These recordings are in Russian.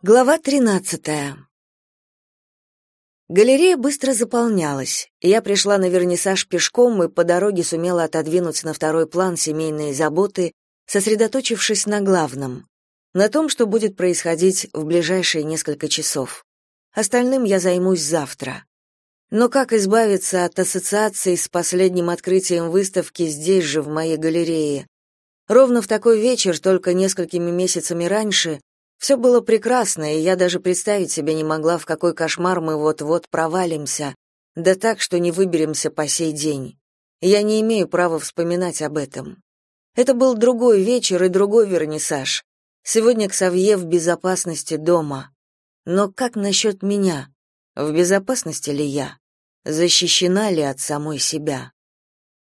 Глава 13. Галерея быстро заполнялась. Я пришла на вернисаж пешком и по дороге сумела отодвинуть на второй план семейные заботы, сосредоточившись на главном на том, что будет происходить в ближайшие несколько часов. Остальным я займусь завтра. Но как избавиться от ассоциаций с последним открытием выставки здесь же в моей галерее? Ровно в такой вечер, только несколькими месяцами раньше, все было прекрасно, и я даже представить себе не могла, в какой кошмар мы вот-вот провалимся, да так, что не выберемся по сей день. Я не имею права вспоминать об этом. Это был другой вечер и другой вернисаж. Сегодня Ксавье в безопасности дома. Но как насчет меня? В безопасности ли я? Защищена ли от самой себя?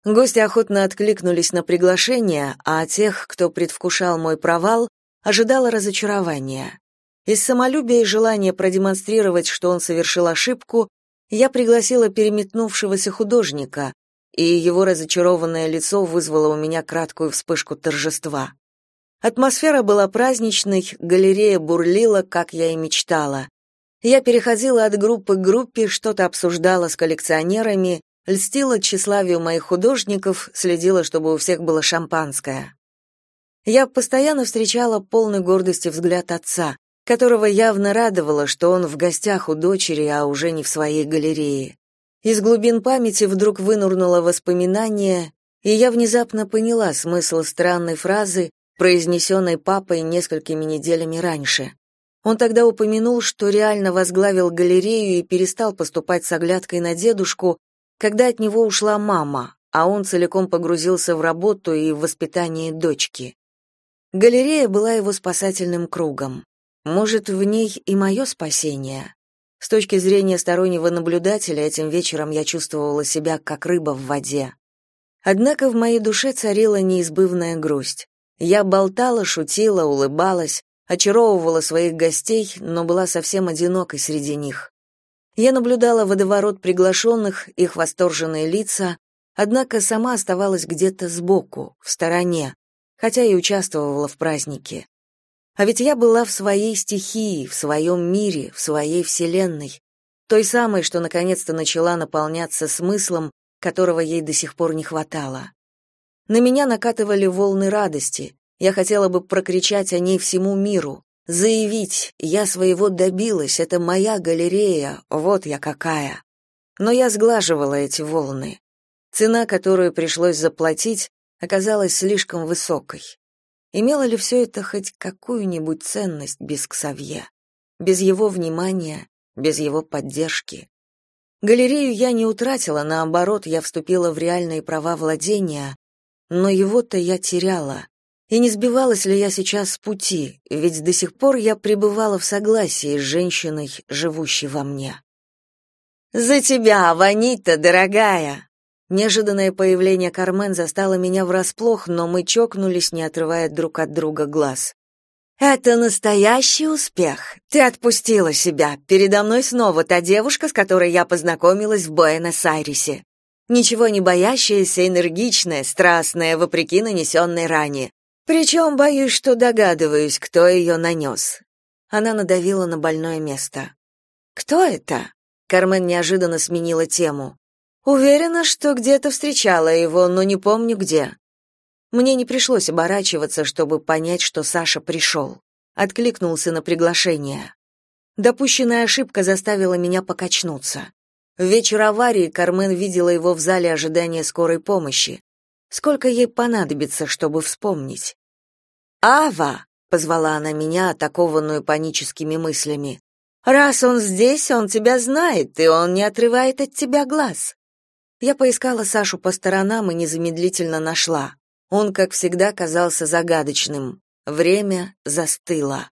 Гости охотно откликнулись на приглашение, а тех, кто предвкушал мой провал, ожидало разочарования. Из самолюбия и желания продемонстрировать, что он совершил ошибку, я пригласила переметнувшегося художника, и его разочарованное лицо вызвало у меня краткую вспышку торжества. Атмосфера была праздничной, галерея бурлила, как я и мечтала. Я переходила от группы к группе, что-то обсуждала с коллекционерами, льстила тщеславию моих художников, следила, чтобы у всех было шампанское. Я постоянно встречала полный гордости взгляд отца, которого явно радовало, что он в гостях у дочери, а уже не в своей галерее. Из глубин памяти вдруг вынурнуло воспоминание, и я внезапно поняла смысл странной фразы, произнесенной папой несколькими неделями раньше. Он тогда упомянул, что реально возглавил галерею и перестал поступать с оглядкой на дедушку, когда от него ушла мама, а он целиком погрузился в работу и в воспитание дочки. Галерея была его спасательным кругом. Может, в ней и мое спасение. С точки зрения стороннего наблюдателя, этим вечером я чувствовала себя как рыба в воде. Однако в моей душе царила неизбывная грусть. Я болтала, шутила, улыбалась, очаровывала своих гостей, но была совсем одинокой среди них. Я наблюдала водоворот приглашенных, их восторженные лица, однако сама оставалась где-то сбоку, в стороне, хотя и участвовала в празднике. А ведь я была в своей стихии, в своем мире, в своей вселенной, той самой, что наконец-то начала наполняться смыслом, которого ей до сих пор не хватало. На меня накатывали волны радости. Я хотела бы прокричать о ней всему миру, заявить: "Я своего добилась, это моя галерея, вот я какая". Но я сглаживала эти волны. Цена, которую пришлось заплатить, оказалась слишком высокой. Имело ли все это хоть какую-нибудь ценность без Ксавье? Без его внимания, без его поддержки? Галерею я не утратила, наоборот, я вступила в реальные права владения, но его-то я теряла. И не сбивалась ли я сейчас с пути, ведь до сих пор я пребывала в согласии с женщиной, живущей во мне. «За тебя, Ванита, дорогая!» Неожиданное появление Кармен застало меня врасплох, но мы чокнулись, не отрывая друг от друга глаз. Это настоящий успех. Ты отпустила себя. Передо мной снова та девушка, с которой я познакомилась в Буэнос-Айресе. Ничего не боящаяся, энергичная, страстная, вопреки нанесенной ране. Причем боюсь, что догадываюсь, кто ее нанес». Она надавила на больное место. Кто это? Кармен неожиданно сменила тему. Уверена, что где-то встречала его, но не помню где. Мне не пришлось оборачиваться, чтобы понять, что Саша пришел. Откликнулся на приглашение. Допущенная ошибка заставила меня покачнуться. В вечер аварии Кармен видела его в зале ожидания скорой помощи. Сколько ей понадобится, чтобы вспомнить? «Ава!» — позвала она меня, атакованную паническими мыслями. «Раз он здесь, он тебя знает, и он не отрывает от тебя глаз». Я поискала Сашу по сторонам и незамедлительно нашла. Он, как всегда, казался загадочным. Время застыло.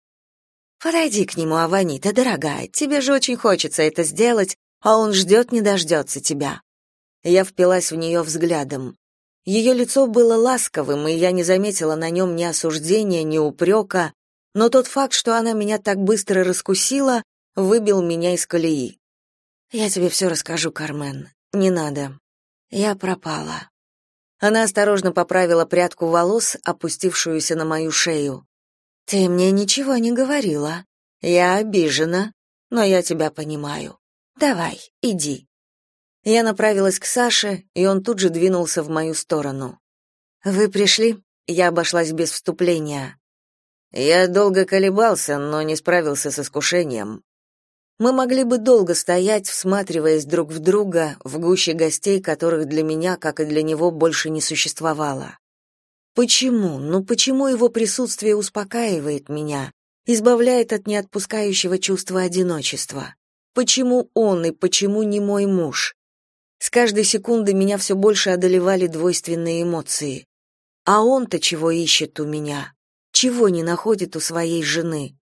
«Подойди к нему, Аванита, дорогая, тебе же очень хочется это сделать, а он ждет не дождется тебя». Я впилась в нее взглядом. Ее лицо было ласковым, и я не заметила на нем ни осуждения, ни упрека, но тот факт, что она меня так быстро раскусила, выбил меня из колеи. «Я тебе все расскажу, Кармен. Не надо. Я пропала. Она осторожно поправила прядку волос, опустившуюся на мою шею. Ты мне ничего не говорила. Я обижена, но я тебя понимаю. Давай, иди. Я направилась к Саше, и он тут же двинулся в мою сторону. Вы пришли? Я обошлась без вступления. Я долго колебался, но не справился с искушением. Мы могли бы долго стоять, всматриваясь друг в друга, в гуще гостей, которых для меня, как и для него, больше не существовало. Почему? Ну почему его присутствие успокаивает меня, избавляет от неотпускающего чувства одиночества? Почему он и почему не мой муж? С каждой секунды меня все больше одолевали двойственные эмоции. А он-то чего ищет у меня? Чего не находит у своей жены?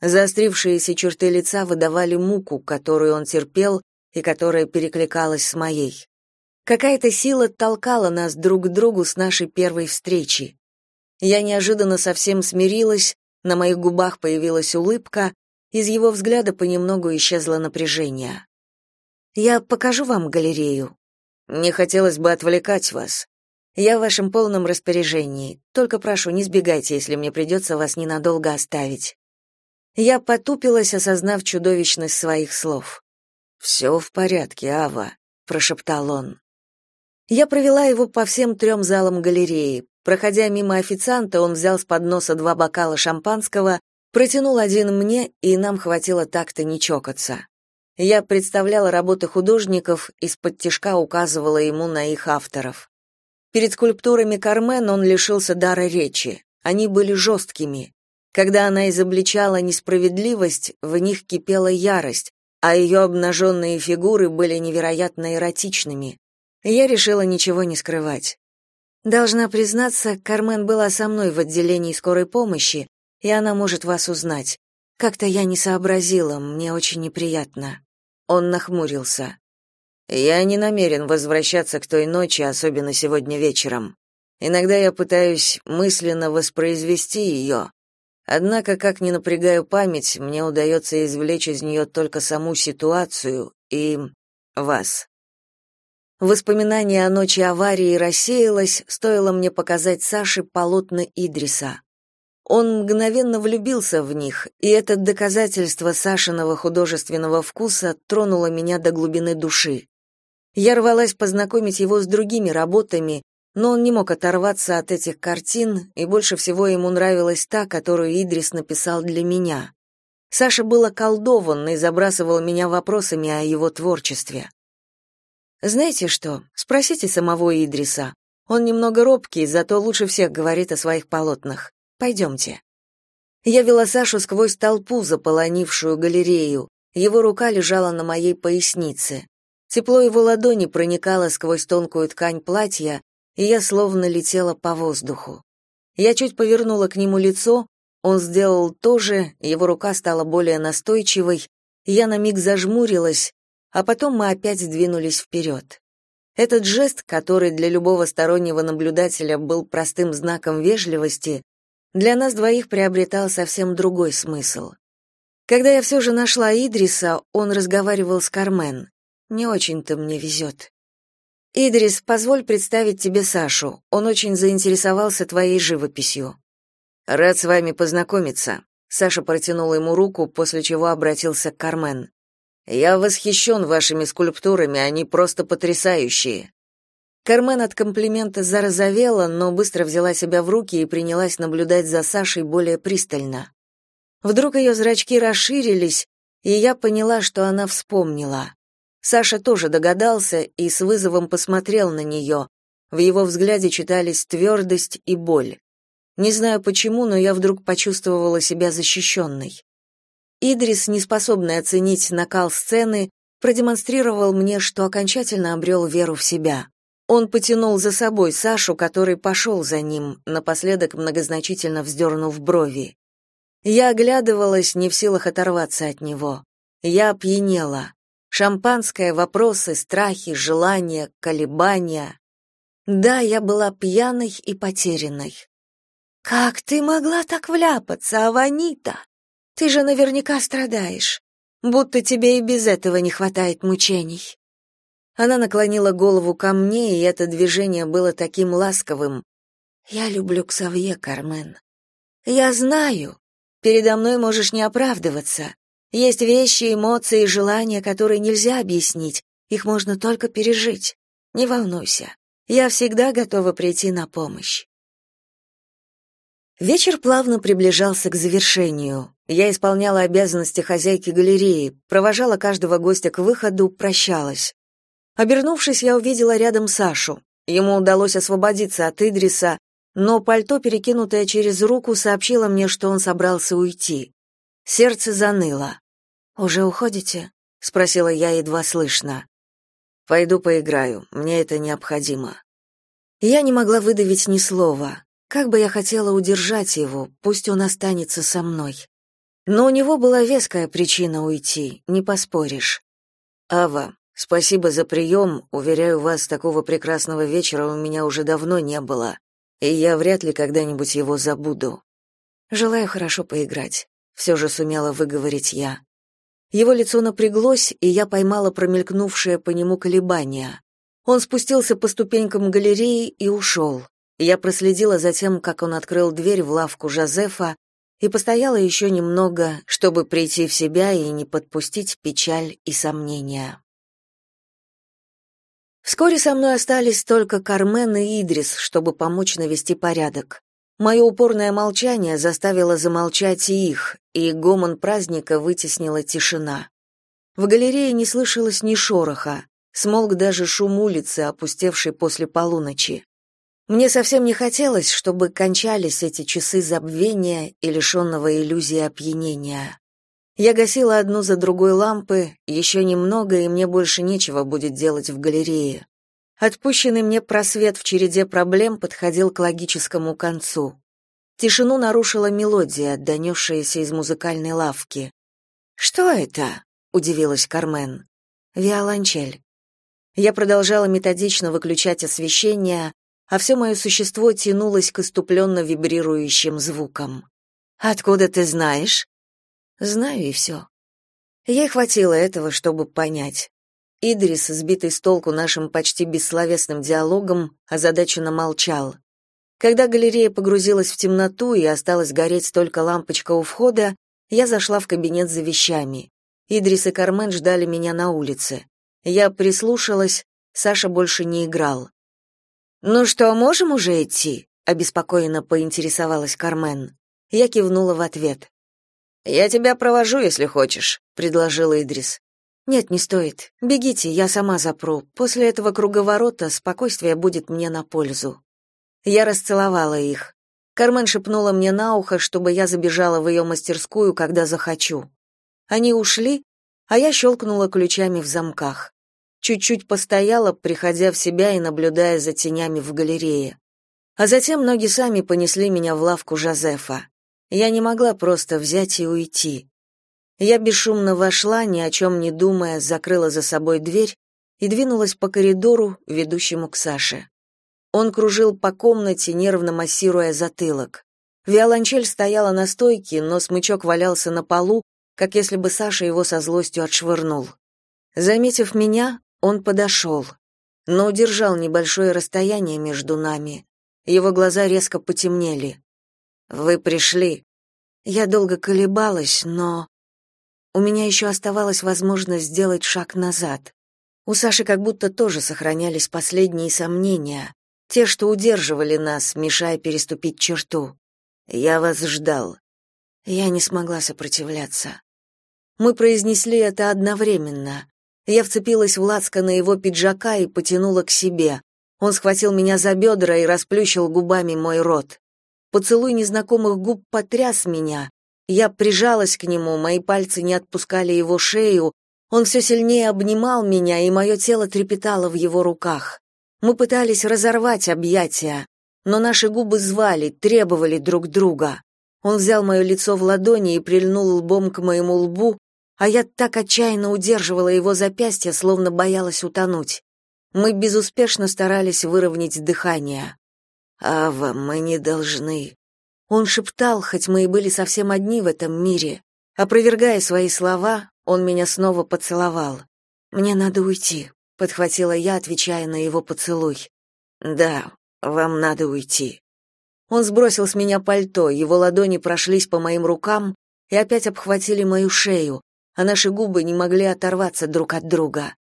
Заострившиеся черты лица выдавали муку, которую он терпел и которая перекликалась с моей. Какая-то сила толкала нас друг к другу с нашей первой встречи. Я неожиданно совсем смирилась, на моих губах появилась улыбка, из его взгляда понемногу исчезло напряжение. «Я покажу вам галерею. Не хотелось бы отвлекать вас. Я в вашем полном распоряжении, только прошу, не сбегайте, если мне придется вас ненадолго оставить». Я потупилась, осознав чудовищность своих слов. «Все в порядке, Ава», — прошептал он. Я провела его по всем трем залам галереи. Проходя мимо официанта, он взял с подноса два бокала шампанского, протянул один мне, и нам хватило так-то не чокаться. Я представляла работы художников, из-под тишка указывала ему на их авторов. Перед скульптурами Кармен он лишился дара речи. Они были жесткими. Когда она изобличала несправедливость, в них кипела ярость, а ее обнаженные фигуры были невероятно эротичными. Я решила ничего не скрывать. Должна признаться, Кармен была со мной в отделении скорой помощи, и она может вас узнать. Как-то я не сообразила, мне очень неприятно. Он нахмурился. Я не намерен возвращаться к той ночи, особенно сегодня вечером. Иногда я пытаюсь мысленно воспроизвести ее, Однако, как ни напрягаю память, мне удается извлечь из нее только саму ситуацию и вас. Воспоминание о ночи аварии рассеялось, стоило мне показать Саше полотна Идриса. Он мгновенно влюбился в них, и это доказательство Сашиного художественного вкуса тронуло меня до глубины души. Я рвалась познакомить его с другими работами, но он не мог оторваться от этих картин, и больше всего ему нравилась та, которую Идрис написал для меня. Саша был околдован и забрасывал меня вопросами о его творчестве. Знаете что? Спросите самого Идриса. Он немного робкий, зато лучше всех говорит о своих полотнах. Пойдемте». Я вела Сашу сквозь толпу, заполонившую галерею. Его рука лежала на моей пояснице. Тепло его ладони проникало сквозь тонкую ткань платья, и я словно летела по воздуху. Я чуть повернула к нему лицо, он сделал то же, его рука стала более настойчивой, я на миг зажмурилась, а потом мы опять двинулись вперед. Этот жест, который для любого стороннего наблюдателя был простым знаком вежливости, для нас двоих приобретал совсем другой смысл. Когда я все же нашла Идриса, он разговаривал с Кармен. Не очень-то мне везет. Идрис, позволь представить тебе Сашу. Он очень заинтересовался твоей живописью. Рад с вами познакомиться. Саша протянул ему руку, после чего обратился к Кармен. Я восхищен вашими скульптурами, они просто потрясающие. Кармен от комплимента зарозовела, но быстро взяла себя в руки и принялась наблюдать за Сашей более пристально. Вдруг ее зрачки расширились, и я поняла, что она вспомнила. Саша тоже догадался и с вызовом посмотрел на нее. В его взгляде читались твердость и боль. Не знаю почему, но я вдруг почувствовала себя защищенной. Идрис, неспособный оценить накал сцены, продемонстрировал мне, что окончательно обрел веру в себя. Он потянул за собой Сашу, который пошел за ним, напоследок многозначительно вздернув брови. Я оглядывалась, не в силах оторваться от него. Я опьянела. Шампанское, вопросы, страхи, желания, колебания. Да, я была пьяной и потерянной. Как ты могла так вляпаться, Аванита? Ты же наверняка страдаешь. Будто тебе и без этого не хватает мучений. Она наклонила голову ко мне, и это движение было таким ласковым. Я люблю Ксавье, Кармен. Я знаю. Передо мной можешь не оправдываться. Есть вещи, эмоции и желания, которые нельзя объяснить, их можно только пережить. Не волнуйся, я всегда готова прийти на помощь. Вечер плавно приближался к завершению. Я исполняла обязанности хозяйки галереи, провожала каждого гостя к выходу, прощалась. Обернувшись, я увидела рядом Сашу. Ему удалось освободиться от Идриса, но пальто, перекинутое через руку, сообщило мне, что он собрался уйти. Сердце заныло. «Уже уходите?» — спросила я едва слышно. «Пойду поиграю, мне это необходимо». Я не могла выдавить ни слова. Как бы я хотела удержать его, пусть он останется со мной. Но у него была веская причина уйти, не поспоришь. «Ава, спасибо за прием. Уверяю вас, такого прекрасного вечера у меня уже давно не было, и я вряд ли когда-нибудь его забуду. Желаю хорошо поиграть», — все же сумела выговорить я. Его лицо напряглось, и я поймала промелькнувшее по нему колебание. Он спустился по ступенькам галереи и ушел. Я проследила за тем, как он открыл дверь в лавку Жозефа, и постояла еще немного, чтобы прийти в себя и не подпустить печаль и сомнения. Вскоре со мной остались только Кармен и Идрис, чтобы помочь навести порядок. Мое упорное молчание заставило замолчать и их, и гомон праздника вытеснила тишина. В галерее не слышалось ни шороха, смолк даже шум улицы, опустевшей после полуночи. Мне совсем не хотелось, чтобы кончались эти часы забвения и лишенного иллюзии опьянения. Я гасила одну за другой лампы, еще немного, и мне больше нечего будет делать в галерее. Отпущенный мне просвет в череде проблем подходил к логическому концу. Тишину нарушила мелодия, донесшаяся из музыкальной лавки. «Что это?» — удивилась Кармен. «Виолончель». Я продолжала методично выключать освещение, а все мое существо тянулось к иступленно вибрирующим звукам. «Откуда ты знаешь?» «Знаю и все». Ей хватило этого, чтобы понять. Идрис, сбитый с толку нашим почти бессловесным диалогом, озадаченно молчал. Когда галерея погрузилась в темноту и осталась гореть только лампочка у входа, я зашла в кабинет за вещами. Идрис и Кармен ждали меня на улице. Я прислушалась, Саша больше не играл. «Ну что, можем уже идти?» — обеспокоенно поинтересовалась Кармен. Я кивнула в ответ. «Я тебя провожу, если хочешь», — предложил Идрис. Нет, не стоит. Бегите, я сама запру. После этого круговорота спокойствие будет мне на пользу. Я расцеловала их. Кармен шепнула мне на ухо, чтобы я забежала в ее мастерскую, когда захочу. Они ушли, а я щелкнула ключами в замках. Чуть-чуть постояла, приходя в себя и наблюдая за тенями в галерее. А затем ноги сами понесли меня в лавку Жозефа. Я не могла просто взять и уйти. Я бесшумно вошла, ни о чем не думая, закрыла за собой дверь и двинулась по коридору, ведущему к Саше. Он кружил по комнате, нервно массируя затылок. Виолончель стояла на стойке, но смычок валялся на полу, как если бы Саша его со злостью отшвырнул. Заметив меня, он подошел, но удержал небольшое расстояние между нами. Его глаза резко потемнели. «Вы пришли». Я долго колебалась, но... У меня еще оставалась возможность сделать шаг назад. У Саши как будто тоже сохранялись последние сомнения, те, что удерживали нас, мешая переступить черту. Я вас ждал. Я не смогла сопротивляться. Мы произнесли это одновременно. Я вцепилась в на его пиджака и потянула к себе. Он схватил меня за бедра и расплющил губами мой рот. Поцелуй незнакомых губ потряс меня, я прижалась к нему, мои пальцы не отпускали его шею, он все сильнее обнимал меня, и мое тело трепетало в его руках. Мы пытались разорвать объятия, но наши губы звали, требовали друг друга. Он взял мое лицо в ладони и прильнул лбом к моему лбу, а я так отчаянно удерживала его запястье, словно боялась утонуть. Мы безуспешно старались выровнять дыхание. «Ава, мы не должны», он шептал, хоть мы и были совсем одни в этом мире. Опровергая свои слова, он меня снова поцеловал. «Мне надо уйти», — подхватила я, отвечая на его поцелуй. «Да, вам надо уйти». Он сбросил с меня пальто, его ладони прошлись по моим рукам и опять обхватили мою шею, а наши губы не могли оторваться друг от друга.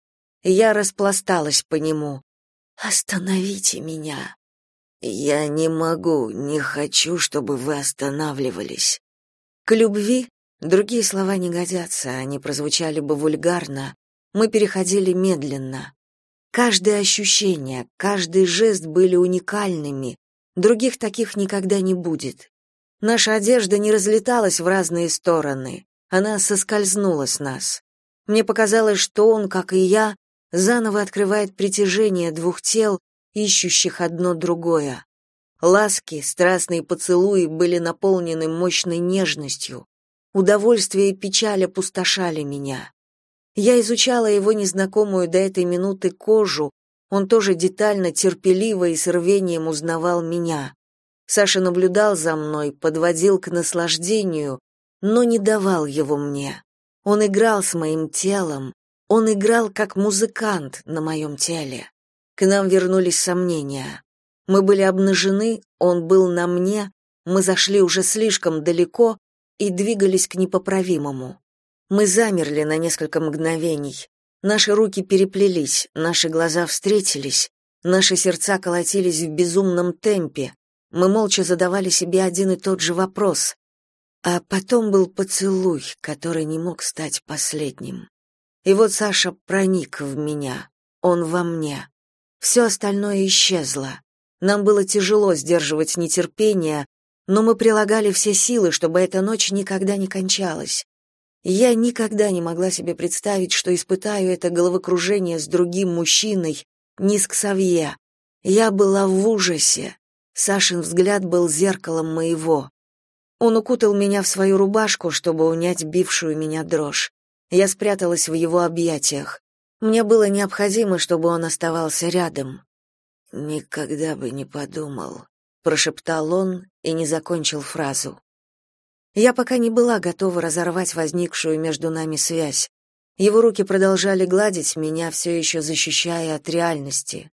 Я распласталась по нему. «Остановите меня!» «Я не могу, не хочу, чтобы вы останавливались». К любви другие слова не годятся, они прозвучали бы вульгарно. Мы переходили медленно. Каждое ощущение, каждый жест были уникальными, других таких никогда не будет. Наша одежда не разлеталась в разные стороны, она соскользнула с нас. Мне показалось, что он, как и я, заново открывает притяжение двух тел, ищущих одно другое. Ласки, страстные поцелуи были наполнены мощной нежностью. Удовольствие и печаль опустошали меня. Я изучала его незнакомую до этой минуты кожу, он тоже детально, терпеливо и с рвением узнавал меня. Саша наблюдал за мной, подводил к наслаждению, но не давал его мне. Он играл с моим телом, он играл как музыкант на моем теле. К нам вернулись сомнения. Мы были обнажены, он был на мне, мы зашли уже слишком далеко и двигались к непоправимому. Мы замерли на несколько мгновений. Наши руки переплелись, наши глаза встретились, наши сердца колотились в безумном темпе. Мы молча задавали себе один и тот же вопрос. А потом был поцелуй, который не мог стать последним. И вот Саша проник в меня, он во мне. Все остальное исчезло. Нам было тяжело сдерживать нетерпение, но мы прилагали все силы, чтобы эта ночь никогда не кончалась. Я никогда не могла себе представить, что испытаю это головокружение с другим мужчиной, не с Ксавье. Я была в ужасе. Сашин взгляд был зеркалом моего. Он укутал меня в свою рубашку, чтобы унять бившую меня дрожь. Я спряталась в его объятиях. Мне было необходимо, чтобы он оставался рядом. Никогда бы не подумал, прошептал он и не закончил фразу. Я пока не была готова разорвать возникшую между нами связь. Его руки продолжали гладить меня, все еще защищая от реальности.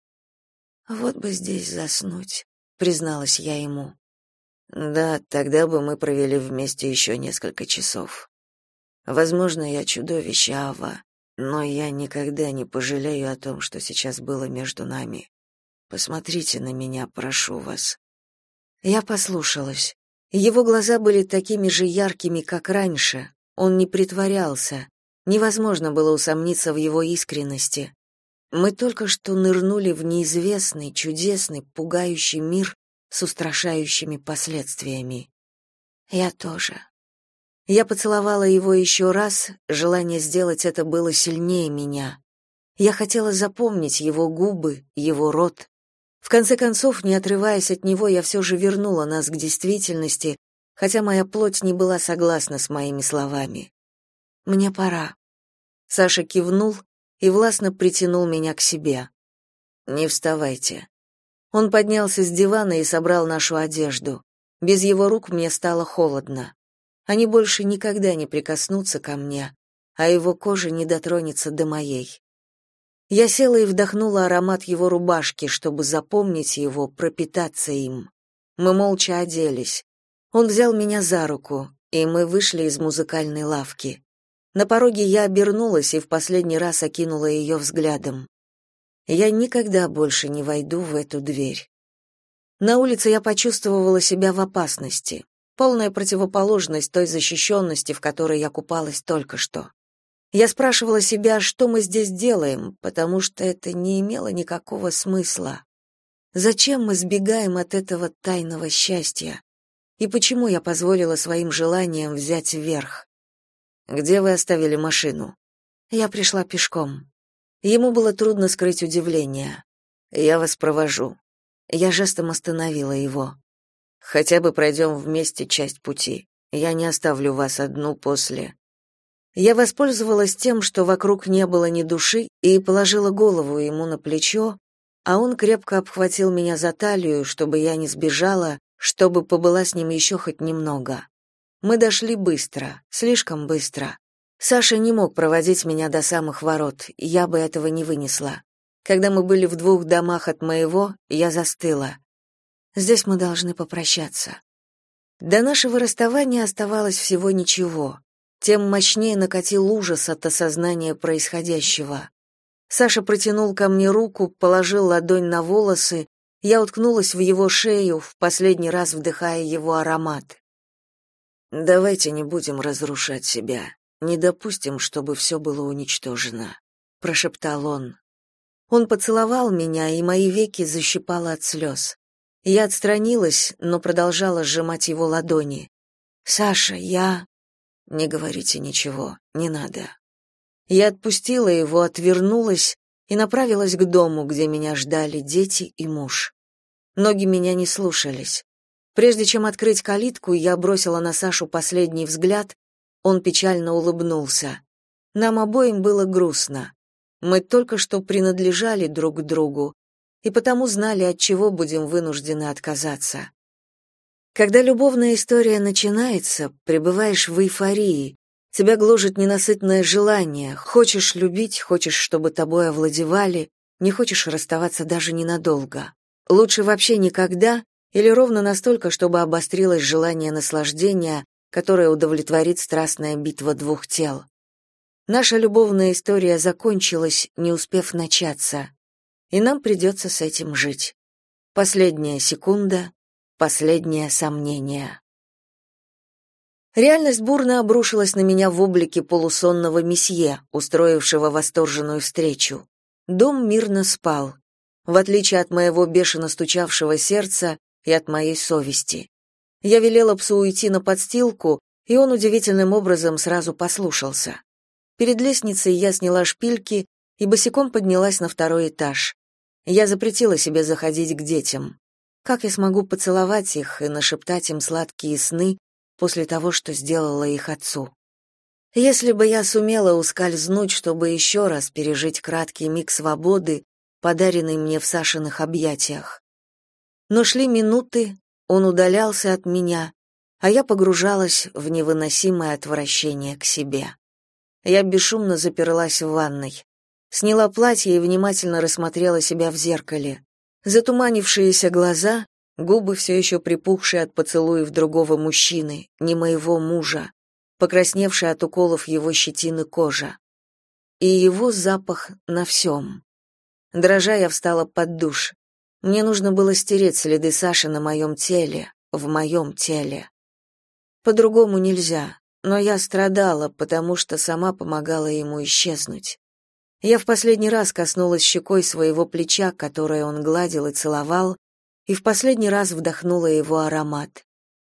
Вот бы здесь заснуть, призналась я ему. Да, тогда бы мы провели вместе еще несколько часов. Возможно, я чудовище Ава, но я никогда не пожалею о том, что сейчас было между нами. Посмотрите на меня, прошу вас. Я послушалась. Его глаза были такими же яркими, как раньше. Он не притворялся. Невозможно было усомниться в его искренности. Мы только что нырнули в неизвестный, чудесный, пугающий мир с устрашающими последствиями. Я тоже. Я поцеловала его еще раз, желание сделать это было сильнее меня. Я хотела запомнить его губы, его рот, в конце концов, не отрываясь от него, я все же вернула нас к действительности, хотя моя плоть не была согласна с моими словами. Мне пора. Саша кивнул и властно притянул меня к себе. Не вставайте. Он поднялся с дивана и собрал нашу одежду. Без его рук мне стало холодно. Они больше никогда не прикоснутся ко мне, а его кожа не дотронется до моей. Я села и вдохнула аромат его рубашки, чтобы запомнить его, пропитаться им. Мы молча оделись. Он взял меня за руку, и мы вышли из музыкальной лавки. На пороге я обернулась и в последний раз окинула ее взглядом. Я никогда больше не войду в эту дверь. На улице я почувствовала себя в опасности. Полная противоположность той защищенности, в которой я купалась только что. Я спрашивала себя, что мы здесь делаем, потому что это не имело никакого смысла. Зачем мы сбегаем от этого тайного счастья? И почему я позволила своим желаниям взять верх? Где вы оставили машину? Я пришла пешком. Ему было трудно скрыть удивление. Я вас провожу. Я жестом остановила его. Хотя бы пройдем вместе часть пути. Я не оставлю вас одну после. Я воспользовалась тем, что вокруг не было ни души, и положила голову ему на плечо, а он крепко обхватил меня за талию, чтобы я не сбежала, чтобы побыла с ним еще хоть немного. Мы дошли быстро, слишком быстро. Саша не мог проводить меня до самых ворот, я бы этого не вынесла. Когда мы были в двух домах от моего, я застыла. Здесь мы должны попрощаться. До нашего расставания оставалось всего ничего. Тем мощнее накатил ужас от осознания происходящего. Саша протянул ко мне руку, положил ладонь на волосы, я уткнулась в его шею, в последний раз вдыхая его аромат. «Давайте не будем разрушать себя, не допустим, чтобы все было уничтожено», — прошептал он. Он поцеловал меня, и мои веки защипало от слез. Я отстранилась, но продолжала сжимать его ладони. «Саша, я...» «Не говорите ничего, не надо». Я отпустила его, отвернулась и направилась к дому, где меня ждали дети и муж. Ноги меня не слушались. Прежде чем открыть калитку, я бросила на Сашу последний взгляд, он печально улыбнулся. Нам обоим было грустно. Мы только что принадлежали друг другу, и потому знали, от чего будем вынуждены отказаться. Когда любовная история начинается, пребываешь в эйфории, тебя гложет ненасытное желание, хочешь любить, хочешь, чтобы тобой овладевали, не хочешь расставаться даже ненадолго. Лучше вообще никогда или ровно настолько, чтобы обострилось желание наслаждения, которое удовлетворит страстная битва двух тел. Наша любовная история закончилась, не успев начаться, и нам придется с этим жить. Последняя секунда, последнее сомнение. Реальность бурно обрушилась на меня в облике полусонного месье, устроившего восторженную встречу. Дом мирно спал, в отличие от моего бешено стучавшего сердца и от моей совести. Я велела псу уйти на подстилку, и он удивительным образом сразу послушался. Перед лестницей я сняла шпильки и босиком поднялась на второй этаж. Я запретила себе заходить к детям. Как я смогу поцеловать их и нашептать им сладкие сны после того, что сделала их отцу? Если бы я сумела ускользнуть, чтобы еще раз пережить краткий миг свободы, подаренный мне в Сашиных объятиях. Но шли минуты, он удалялся от меня, а я погружалась в невыносимое отвращение к себе. Я бесшумно заперлась в ванной. Сняла платье и внимательно рассмотрела себя в зеркале. Затуманившиеся глаза, губы все еще припухшие от поцелуев другого мужчины, не моего мужа, покрасневшая от уколов его щетины кожа. И его запах на всем. Дрожа, я встала под душ. Мне нужно было стереть следы Саши на моем теле, в моем теле. По-другому нельзя но я страдала, потому что сама помогала ему исчезнуть. Я в последний раз коснулась щекой своего плеча, которое он гладил и целовал, и в последний раз вдохнула его аромат.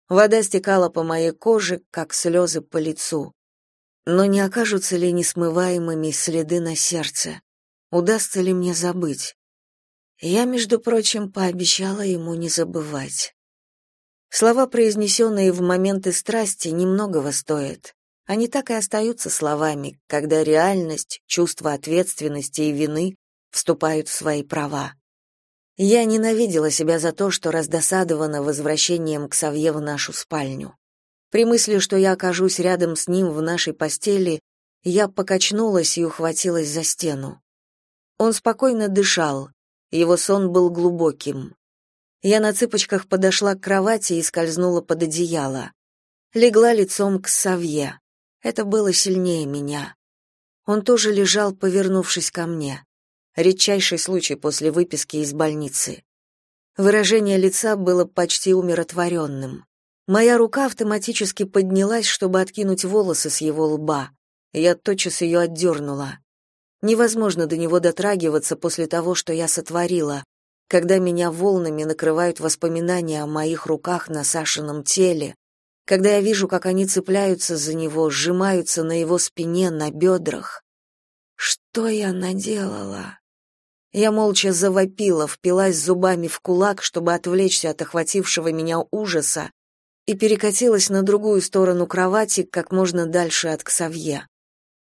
Вода стекала по моей коже, как слезы по лицу. Но не окажутся ли несмываемыми следы на сердце? Удастся ли мне забыть? Я, между прочим, пообещала ему не забывать. Слова, произнесенные в моменты страсти, немногого стоят. Они так и остаются словами, когда реальность, чувство ответственности и вины вступают в свои права. Я ненавидела себя за то, что раздосадована возвращением к Савье в нашу спальню. При мысли, что я окажусь рядом с ним в нашей постели, я покачнулась и ухватилась за стену. Он спокойно дышал, его сон был глубоким. Я на цыпочках подошла к кровати и скользнула под одеяло. Легла лицом к Савье. Это было сильнее меня. Он тоже лежал, повернувшись ко мне. Редчайший случай после выписки из больницы. Выражение лица было почти умиротворенным. Моя рука автоматически поднялась, чтобы откинуть волосы с его лба. Я тотчас ее отдернула. Невозможно до него дотрагиваться после того, что я сотворила, когда меня волнами накрывают воспоминания о моих руках на Сашином теле, когда я вижу, как они цепляются за него, сжимаются на его спине, на бедрах. Что я наделала? Я молча завопила, впилась зубами в кулак, чтобы отвлечься от охватившего меня ужаса, и перекатилась на другую сторону кровати, как можно дальше от Ксавье.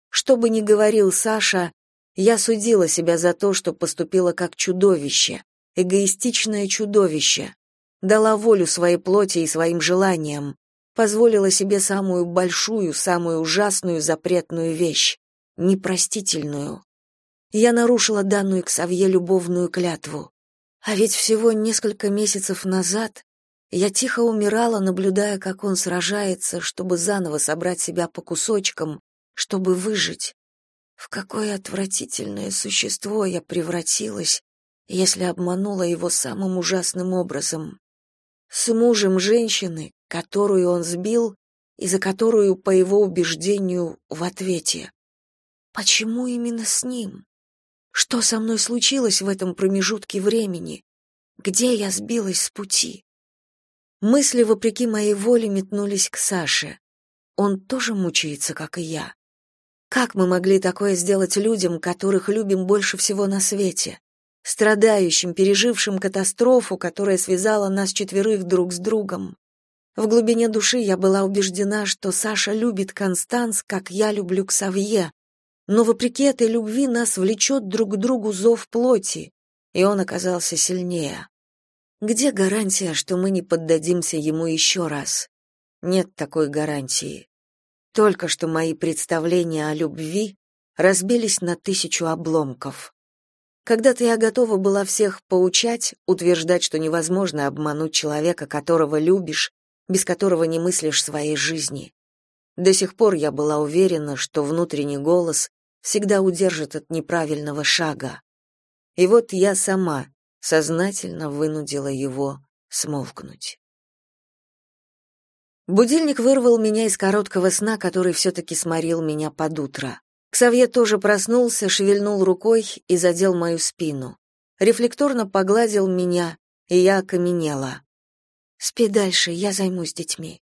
Что бы ни говорил Саша, я судила себя за то, что поступила как чудовище, эгоистичное чудовище, дала волю своей плоти и своим желаниям, позволила себе самую большую, самую ужасную запретную вещь, непростительную. Я нарушила данную к Савье любовную клятву. А ведь всего несколько месяцев назад я тихо умирала, наблюдая, как он сражается, чтобы заново собрать себя по кусочкам, чтобы выжить. В какое отвратительное существо я превратилась, если обманула его самым ужасным образом. С мужем женщины, которую он сбил и за которую, по его убеждению, в ответе. Почему именно с ним? Что со мной случилось в этом промежутке времени? Где я сбилась с пути? Мысли, вопреки моей воле, метнулись к Саше. Он тоже мучается, как и я. Как мы могли такое сделать людям, которых любим больше всего на свете? Страдающим, пережившим катастрофу, которая связала нас четверых друг с другом. В глубине души я была убеждена, что Саша любит Констанс, как я люблю Ксавье, но вопреки этой любви нас влечет друг к другу зов плоти, и он оказался сильнее. Где гарантия, что мы не поддадимся ему еще раз? Нет такой гарантии. Только что мои представления о любви разбились на тысячу обломков. Когда-то я готова была всех поучать, утверждать, что невозможно обмануть человека, которого любишь, без которого не мыслишь своей жизни. До сих пор я была уверена, что внутренний голос всегда удержит от неправильного шага. И вот я сама сознательно вынудила его смолкнуть. Будильник вырвал меня из короткого сна, который все-таки сморил меня под утро. Ксавье тоже проснулся, шевельнул рукой и задел мою спину. Рефлекторно погладил меня, и я окаменела. «Спи дальше, я займусь детьми».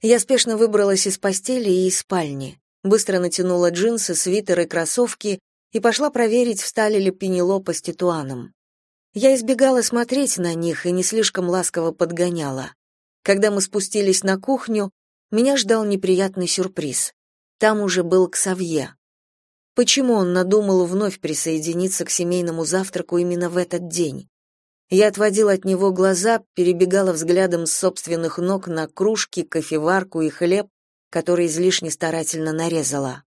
Я спешно выбралась из постели и из спальни, быстро натянула джинсы, свитер и кроссовки и пошла проверить, встали ли Пенелопа с Титуаном. Я избегала смотреть на них и не слишком ласково подгоняла. Когда мы спустились на кухню, меня ждал неприятный сюрприз. Там уже был Ксавье. Почему он надумал вновь присоединиться к семейному завтраку именно в этот день? Я отводила от него глаза, перебегала взглядом с собственных ног на кружки, кофеварку и хлеб, который излишне старательно нарезала.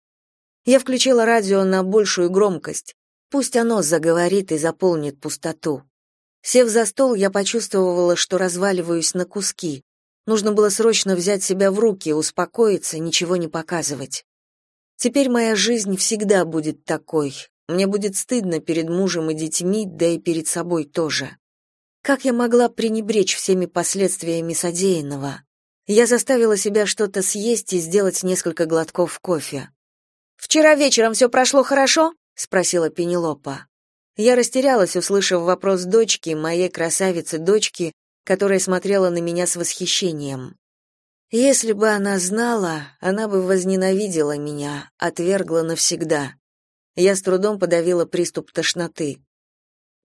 Я включила радио на большую громкость, Пусть оно заговорит и заполнит пустоту. Сев за стол, я почувствовала, что разваливаюсь на куски. Нужно было срочно взять себя в руки, успокоиться, ничего не показывать. Теперь моя жизнь всегда будет такой. Мне будет стыдно перед мужем и детьми, да и перед собой тоже. Как я могла пренебречь всеми последствиями содеянного? Я заставила себя что-то съесть и сделать несколько глотков кофе. «Вчера вечером все прошло хорошо?» спросила Пенелопа. Я растерялась, услышав вопрос дочки, моей красавицы-дочки, которая смотрела на меня с восхищением. Если бы она знала, она бы возненавидела меня, отвергла навсегда. Я с трудом подавила приступ тошноты.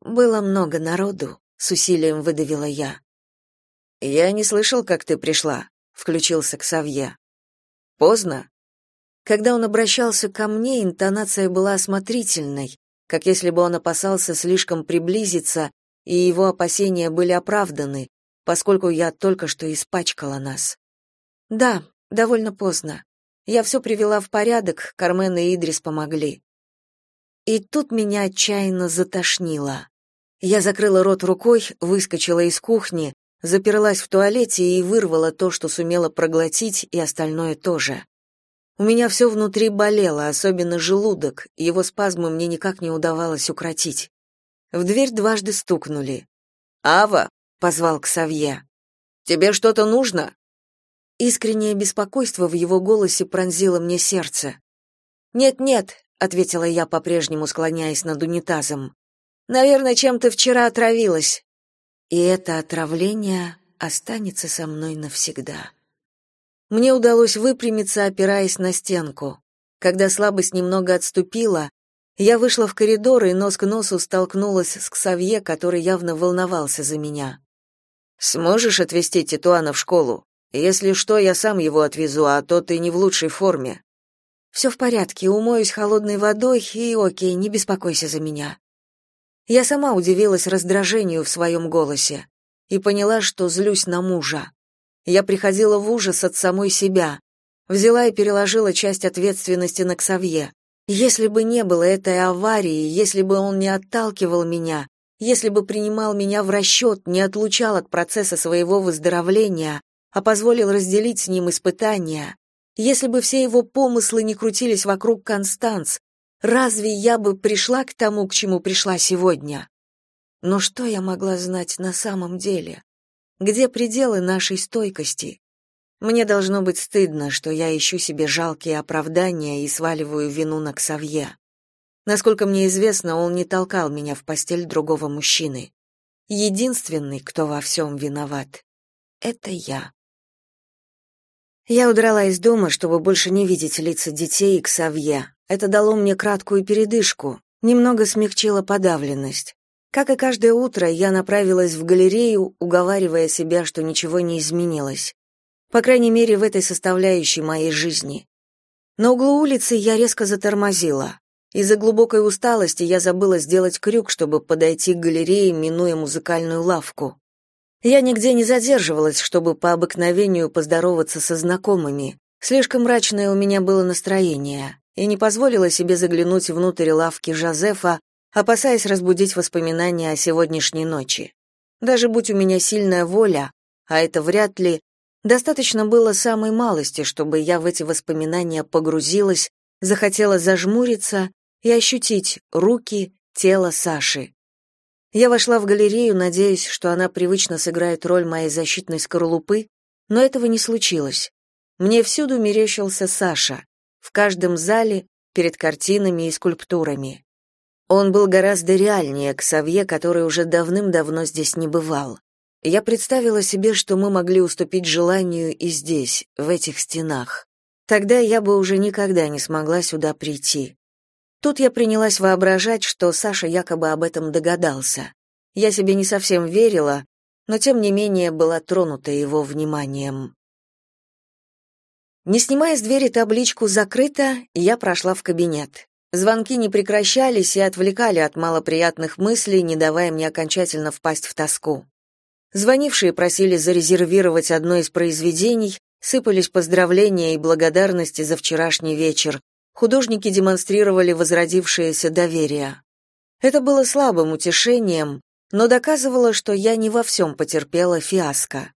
Было много народу, с усилием выдавила я. Я не слышал, как ты пришла, включился Ксавье. Поздно. Когда он обращался ко мне, интонация была осмотрительной, как если бы он опасался слишком приблизиться, и его опасения были оправданы, поскольку я только что испачкала нас. Да, довольно поздно. Я все привела в порядок, Кармен и Идрис помогли. И тут меня отчаянно затошнило. Я закрыла рот рукой, выскочила из кухни, заперлась в туалете и вырвала то, что сумела проглотить, и остальное тоже. У меня все внутри болело, особенно желудок, его спазмы мне никак не удавалось укротить. В дверь дважды стукнули. «Ава!» — позвал Ксавье. «Тебе что-то нужно?» Искреннее беспокойство в его голосе пронзило мне сердце. «Нет-нет», — ответила я, по-прежнему склоняясь над унитазом. «Наверное, чем-то вчера отравилась». И это отравление останется со мной навсегда. Мне удалось выпрямиться, опираясь на стенку. Когда слабость немного отступила, я вышла в коридор и нос к носу столкнулась с Ксавье, который явно волновался за меня. «Сможешь отвезти Титуана в школу? Если что, я сам его отвезу, а то ты не в лучшей форме». «Все в порядке, умоюсь холодной водой, и окей, не беспокойся за меня». Я сама удивилась раздражению в своем голосе и поняла, что злюсь на мужа. Я приходила в ужас от самой себя. Взяла и переложила часть ответственности на Ксавье. Если бы не было этой аварии, если бы он не отталкивал меня, если бы принимал меня в расчет, не отлучал от процесса своего выздоровления, а позволил разделить с ним испытания, если бы все его помыслы не крутились вокруг Констанц, разве я бы пришла к тому, к чему пришла сегодня? Но что я могла знать на самом деле? Где пределы нашей стойкости? Мне должно быть стыдно, что я ищу себе жалкие оправдания и сваливаю вину на Ксавье. Насколько мне известно, он не толкал меня в постель другого мужчины. Единственный, кто во всем виноват, это я. Я удрала из дома, чтобы больше не видеть лица детей и Ксавье. Это дало мне краткую передышку, немного смягчило подавленность. Как и каждое утро, я направилась в галерею, уговаривая себя, что ничего не изменилось. По крайней мере, в этой составляющей моей жизни. На углу улицы я резко затормозила. Из-за глубокой усталости я забыла сделать крюк, чтобы подойти к галерее, минуя музыкальную лавку. Я нигде не задерживалась, чтобы по обыкновению поздороваться со знакомыми. Слишком мрачное у меня было настроение, и не позволила себе заглянуть внутрь лавки Жозефа, опасаясь разбудить воспоминания о сегодняшней ночи. Даже будь у меня сильная воля, а это вряд ли, достаточно было самой малости, чтобы я в эти воспоминания погрузилась, захотела зажмуриться и ощутить руки, тело Саши. Я вошла в галерею, надеясь, что она привычно сыграет роль моей защитной скорлупы, но этого не случилось. Мне всюду мерещился Саша, в каждом зале, перед картинами и скульптурами. Он был гораздо реальнее Ксавье, который уже давным-давно здесь не бывал. Я представила себе, что мы могли уступить желанию и здесь, в этих стенах. Тогда я бы уже никогда не смогла сюда прийти. Тут я принялась воображать, что Саша якобы об этом догадался. Я себе не совсем верила, но тем не менее была тронута его вниманием. Не снимая с двери табличку «Закрыто», я прошла в кабинет. Звонки не прекращались и отвлекали от малоприятных мыслей, не давая мне окончательно впасть в тоску. Звонившие просили зарезервировать одно из произведений, сыпались поздравления и благодарности за вчерашний вечер, художники демонстрировали возродившееся доверие. Это было слабым утешением, но доказывало, что я не во всем потерпела фиаско.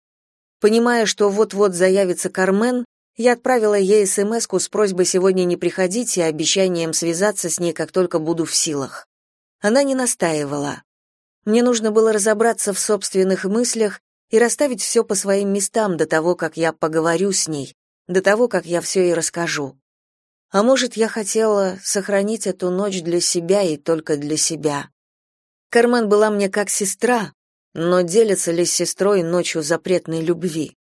Понимая, что вот-вот заявится Кармен, я отправила ей смс с просьбой сегодня не приходить и обещанием связаться с ней, как только буду в силах. Она не настаивала. Мне нужно было разобраться в собственных мыслях и расставить все по своим местам до того, как я поговорю с ней, до того, как я все ей расскажу. А может, я хотела сохранить эту ночь для себя и только для себя. Кармен была мне как сестра, но делится ли с сестрой ночью запретной любви?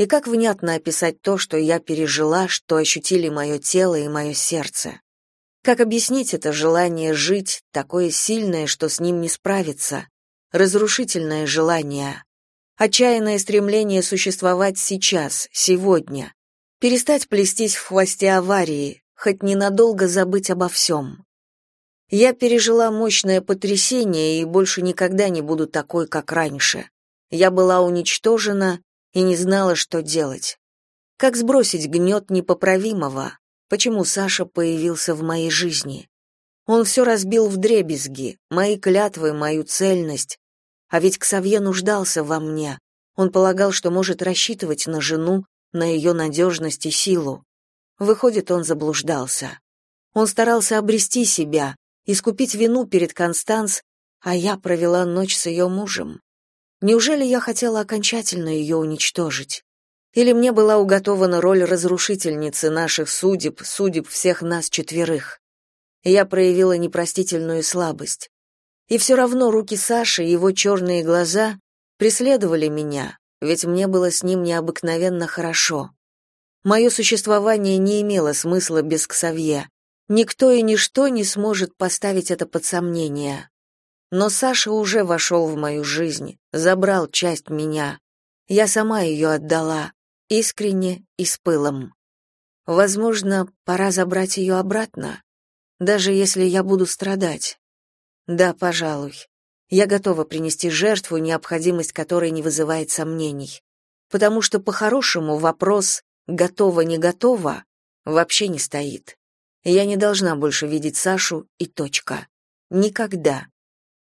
И как внятно описать то, что я пережила, что ощутили мое тело и мое сердце? Как объяснить это желание жить, такое сильное, что с ним не справиться? Разрушительное желание. Отчаянное стремление существовать сейчас, сегодня. Перестать плестись в хвосте аварии, хоть ненадолго забыть обо всем. Я пережила мощное потрясение и больше никогда не буду такой, как раньше. Я была уничтожена и не знала, что делать. Как сбросить гнет непоправимого? Почему Саша появился в моей жизни? Он все разбил в дребезги, мои клятвы, мою цельность. А ведь Ксавье нуждался во мне. Он полагал, что может рассчитывать на жену, на ее надежность и силу. Выходит, он заблуждался. Он старался обрести себя, искупить вину перед Констанс, а я провела ночь с ее мужем. Неужели я хотела окончательно ее уничтожить? Или мне была уготована роль разрушительницы наших судеб, судеб всех нас четверых? Я проявила непростительную слабость. И все равно руки Саши и его черные глаза преследовали меня, ведь мне было с ним необыкновенно хорошо. Мое существование не имело смысла без Ксавье. Никто и ничто не сможет поставить это под сомнение. Но Саша уже вошел в мою жизнь, забрал часть меня. Я сама ее отдала, искренне и с пылом. Возможно, пора забрать ее обратно, даже если я буду страдать. Да, пожалуй. Я готова принести жертву, необходимость которой не вызывает сомнений. Потому что по-хорошему вопрос готова не готова вообще не стоит. Я не должна больше видеть Сашу и точка. Никогда.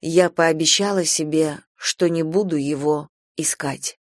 Я пообещала себе, что не буду его искать.